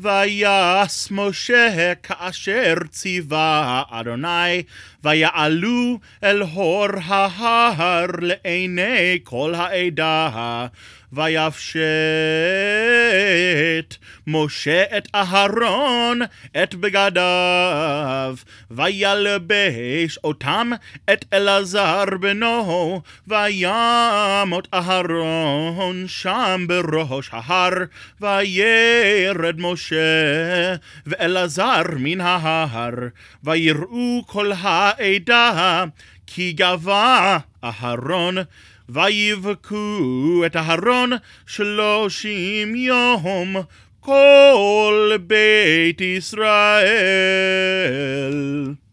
ויעש משה כאשר ציווה אדוני, ויעלו אל הור ההר לעיני כל העדה. ויפשט משה את אהרון את בגדיו, וילבש אותם את אלעזר בנו, וימות אהרון שם בראש ההר, וירד משה ואלעזר מן ההר, ויראו כל העדה כי גבה אהרון ויבכו את אהרון שלושים יום כל בית ישראל.